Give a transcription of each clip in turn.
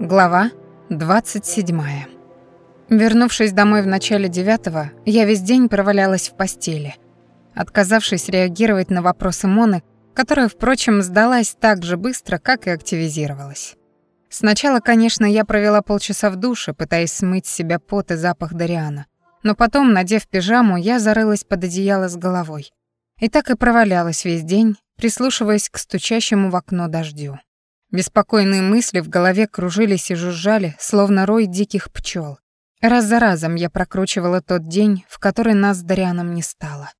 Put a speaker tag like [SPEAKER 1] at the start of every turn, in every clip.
[SPEAKER 1] Глава 27. Вернувшись домой в начале девятого, я весь день провалялась в постели, отказавшись реагировать на вопросы Моны, которая, впрочем, сдалась так же быстро, как и активизировалась. Сначала, конечно, я провела полчаса в душе, пытаясь смыть с себя пот и запах Дариана, но потом, надев пижаму, я зарылась под одеяло с головой. И так и провалялась весь день, прислушиваясь к стучащему в окно дождю. Беспокойные мысли в голове кружились и жужжали, словно рой диких пчел. Раз за разом я прокручивала тот день, в который нас с Дарианом не стало.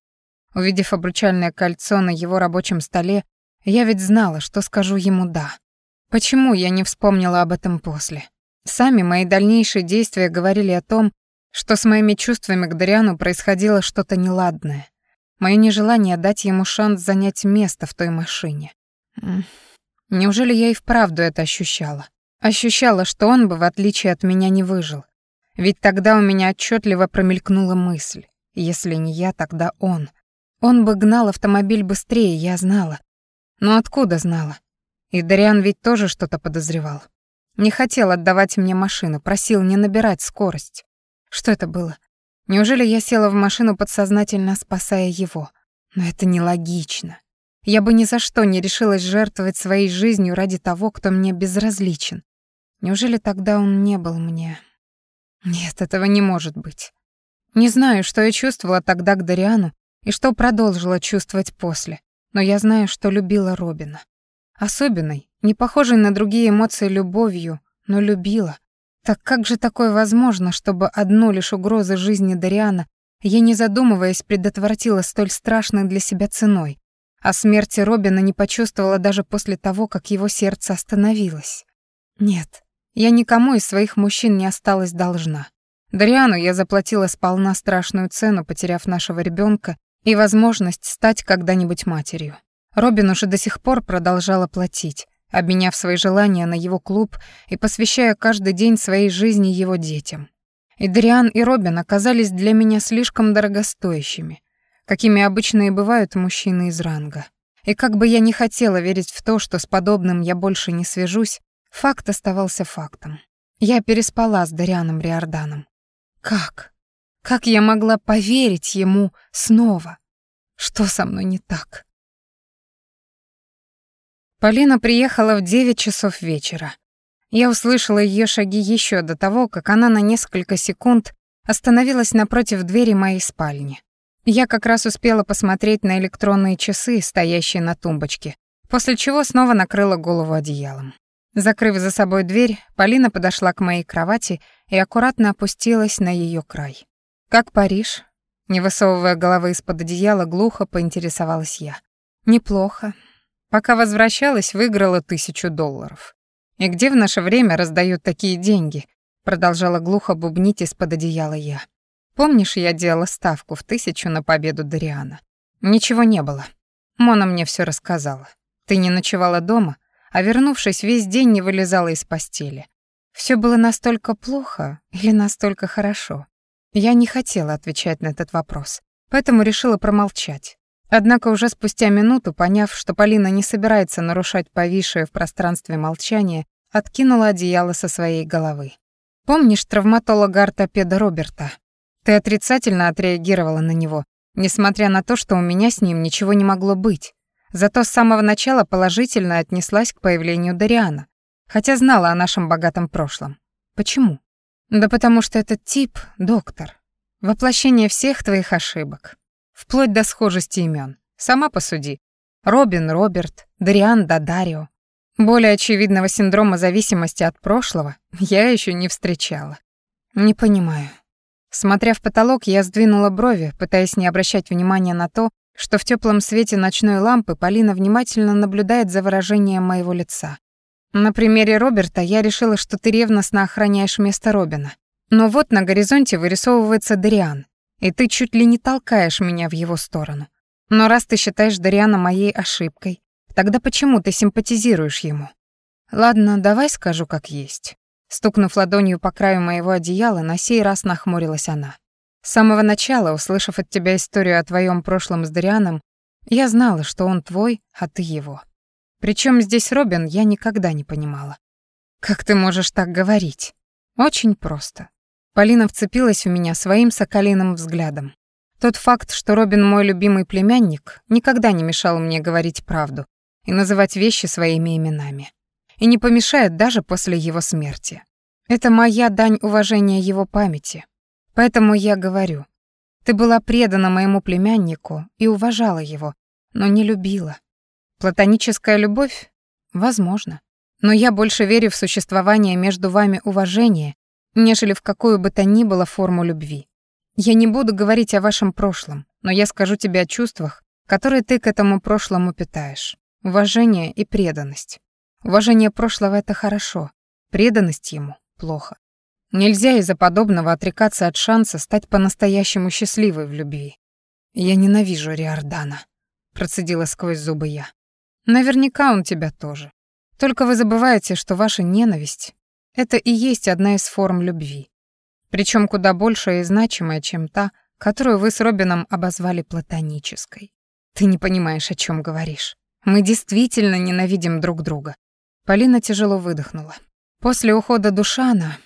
[SPEAKER 1] Увидев обручальное кольцо на его рабочем столе, я ведь знала, что скажу ему «да». Почему я не вспомнила об этом после? Сами мои дальнейшие действия говорили о том, что с моими чувствами к Дариану происходило что-то неладное. Моё нежелание дать ему шанс занять место в той машине. Неужели я и вправду это ощущала? Ощущала, что он бы, в отличие от меня, не выжил. Ведь тогда у меня отчетливо промелькнула мысль. Если не я, тогда он. Он бы гнал автомобиль быстрее, я знала. Но откуда знала? И Дариан ведь тоже что-то подозревал. Не хотел отдавать мне машину, просил не набирать скорость. Что это было? Неужели я села в машину подсознательно, спасая его? Но это нелогично. Я бы ни за что не решилась жертвовать своей жизнью ради того, кто мне безразличен. Неужели тогда он не был мне? Нет, этого не может быть. Не знаю, что я чувствовала тогда к Дариану и что продолжила чувствовать после, но я знаю, что любила Робина. Особенной, не похожей на другие эмоции любовью, но любила. Так как же такое возможно, чтобы одну лишь угрозы жизни Дариана я, не задумываясь, предотвратила столь страшной для себя ценой, а смерти Робина не почувствовала даже после того, как его сердце остановилось? Нет, я никому из своих мужчин не осталась должна. Дариану я заплатила сполна страшную цену, потеряв нашего ребенка и возможность стать когда-нибудь матерью. Робин уже до сих пор продолжала платить, обменяв свои желания на его клуб и посвящая каждый день своей жизни его детям. И Дриан и Робин оказались для меня слишком дорогостоящими, какими обычно и бывают мужчины из ранга. И как бы я ни хотела верить в то, что с подобным я больше не свяжусь, факт оставался фактом. Я переспала с Дарианом Риорданом. Как? Как я могла поверить ему снова? Что со мной не так? Полина приехала в 9 часов вечера. Я услышала ее шаги еще до того, как она на несколько секунд остановилась напротив двери моей спальни. Я как раз успела посмотреть на электронные часы, стоящие на тумбочке, после чего снова накрыла голову одеялом. Закрыв за собой дверь, Полина подошла к моей кровати и аккуратно опустилась на ее край. «Как Париж?» Не высовывая головы из-под одеяла, глухо поинтересовалась я. «Неплохо. Пока возвращалась, выиграла тысячу долларов. И где в наше время раздают такие деньги? Продолжала глухо бубнить из-под одеяла я. Помнишь, я делала ставку в тысячу на победу Дариана? Ничего не было. Мона мне все рассказала. Ты не ночевала дома, а вернувшись, весь день не вылезала из постели. Все было настолько плохо или настолько хорошо? Я не хотела отвечать на этот вопрос, поэтому решила промолчать. Однако уже спустя минуту, поняв, что Полина не собирается нарушать повисшее в пространстве молчание, откинула одеяло со своей головы. «Помнишь травматолога-ортопеда Роберта? Ты отрицательно отреагировала на него, несмотря на то, что у меня с ним ничего не могло быть. Зато с самого начала положительно отнеслась к появлению Дариана, хотя знала о нашем богатом прошлом. Почему? Да потому что этот тип — доктор. Воплощение всех твоих ошибок вплоть до схожести имен. Сама посуди. Робин, Роберт, Дариан да Дарио. Более очевидного синдрома зависимости от прошлого я еще не встречала. Не понимаю. Смотря в потолок, я сдвинула брови, пытаясь не обращать внимания на то, что в теплом свете ночной лампы Полина внимательно наблюдает за выражением моего лица. На примере Роберта я решила, что ты ревностно охраняешь место Робина. Но вот на горизонте вырисовывается Дариан, и ты чуть ли не толкаешь меня в его сторону. Но раз ты считаешь Дариана моей ошибкой, тогда почему ты симпатизируешь ему? Ладно, давай скажу как есть. Стукнув ладонью по краю моего одеяла, на сей раз нахмурилась она. С самого начала, услышав от тебя историю о твоем прошлом с Дарианом, я знала, что он твой, а ты его. Причем здесь Робин, я никогда не понимала. «Как ты можешь так говорить?» «Очень просто». Полина вцепилась в меня своим соколиным взглядом. Тот факт, что Робин мой любимый племянник, никогда не мешал мне говорить правду и называть вещи своими именами. И не помешает даже после его смерти. Это моя дань уважения его памяти. Поэтому я говорю, ты была предана моему племяннику и уважала его, но не любила. Платоническая любовь? Возможно. Но я больше верю в существование между вами уважения, нежели в какую бы то ни было форму любви. Я не буду говорить о вашем прошлом, но я скажу тебе о чувствах, которые ты к этому прошлому питаешь. Уважение и преданность. Уважение прошлого — это хорошо, преданность ему — плохо. Нельзя из-за подобного отрекаться от шанса стать по-настоящему счастливой в любви. «Я ненавижу Риордана», — процедила сквозь зубы я. «Наверняка он тебя тоже. Только вы забываете, что ваша ненависть — это и есть одна из форм любви причем куда большая и значимая, чем та, которую вы с Робином обозвали платонической. Ты не понимаешь, о чем говоришь. Мы действительно ненавидим друг друга. Полина тяжело выдохнула. После ухода Душана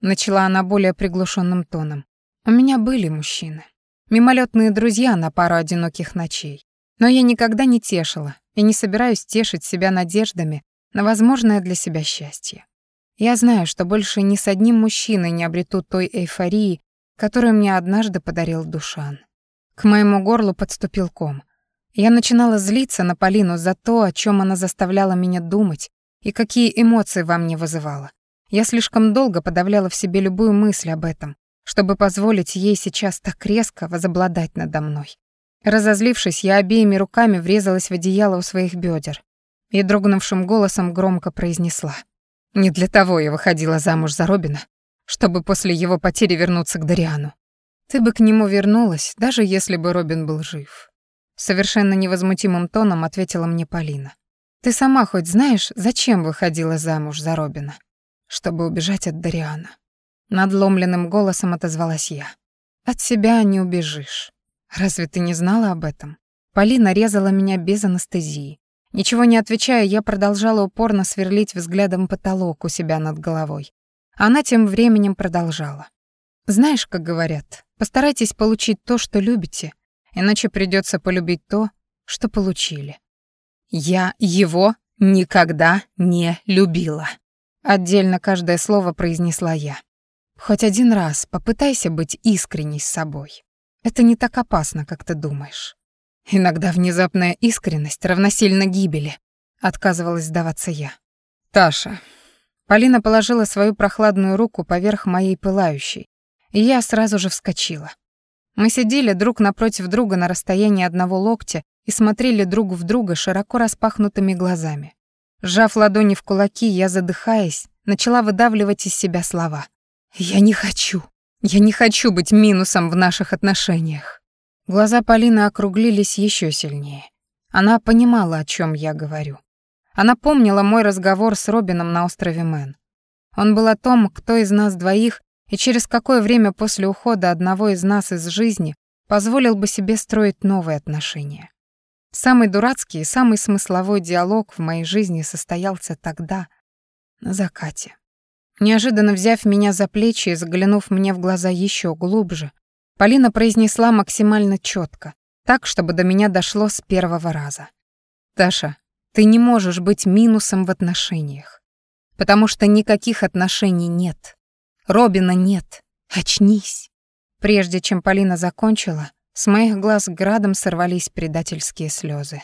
[SPEAKER 1] начала она более приглушенным тоном. У меня были мужчины, мимолетные друзья на пару одиноких ночей. Но я никогда не тешила и не собираюсь тешить себя надеждами на возможное для себя счастье. Я знаю, что больше ни с одним мужчиной не обрету той эйфории, которую мне однажды подарил Душан. К моему горлу подступил ком. Я начинала злиться на Полину за то, о чем она заставляла меня думать и какие эмоции во мне вызывала. Я слишком долго подавляла в себе любую мысль об этом, чтобы позволить ей сейчас так резко возобладать надо мной. Разозлившись, я обеими руками врезалась в одеяло у своих бедер и дрогнувшим голосом громко произнесла — не для того я выходила замуж за Робина, чтобы после его потери вернуться к Дариану. Ты бы к нему вернулась, даже если бы Робин был жив. Совершенно невозмутимым тоном ответила мне Полина. Ты сама хоть знаешь, зачем выходила замуж за Робина? Чтобы убежать от Дариана. Надломленным голосом отозвалась я. От себя не убежишь. Разве ты не знала об этом? Полина резала меня без анестезии. Ничего не отвечая, я продолжала упорно сверлить взглядом потолок у себя над головой. Она тем временем продолжала. «Знаешь, как говорят, постарайтесь получить то, что любите, иначе придется полюбить то, что получили». «Я его никогда не любила», — отдельно каждое слово произнесла я. «Хоть один раз попытайся быть искренней с собой. Это не так опасно, как ты думаешь». Иногда внезапная искренность равносильна гибели, отказывалась сдаваться я. Таша. Полина положила свою прохладную руку поверх моей пылающей, и я сразу же вскочила. Мы сидели друг напротив друга на расстоянии одного локтя и смотрели друг в друга широко распахнутыми глазами. Сжав ладони в кулаки, я, задыхаясь, начала выдавливать из себя слова. «Я не хочу. Я не хочу быть минусом в наших отношениях. Глаза Полины округлились еще сильнее. Она понимала, о чем я говорю. Она помнила мой разговор с Робином на острове Мэн. Он был о том, кто из нас двоих и через какое время после ухода одного из нас из жизни позволил бы себе строить новые отношения. Самый дурацкий и самый смысловой диалог в моей жизни состоялся тогда, на закате. Неожиданно взяв меня за плечи и заглянув мне в глаза еще глубже, Полина произнесла максимально четко, так, чтобы до меня дошло с первого раза. «Таша, ты не можешь быть минусом в отношениях, потому что никаких отношений нет. Робина нет. Очнись». Прежде чем Полина закончила, с моих глаз градом сорвались предательские слезы.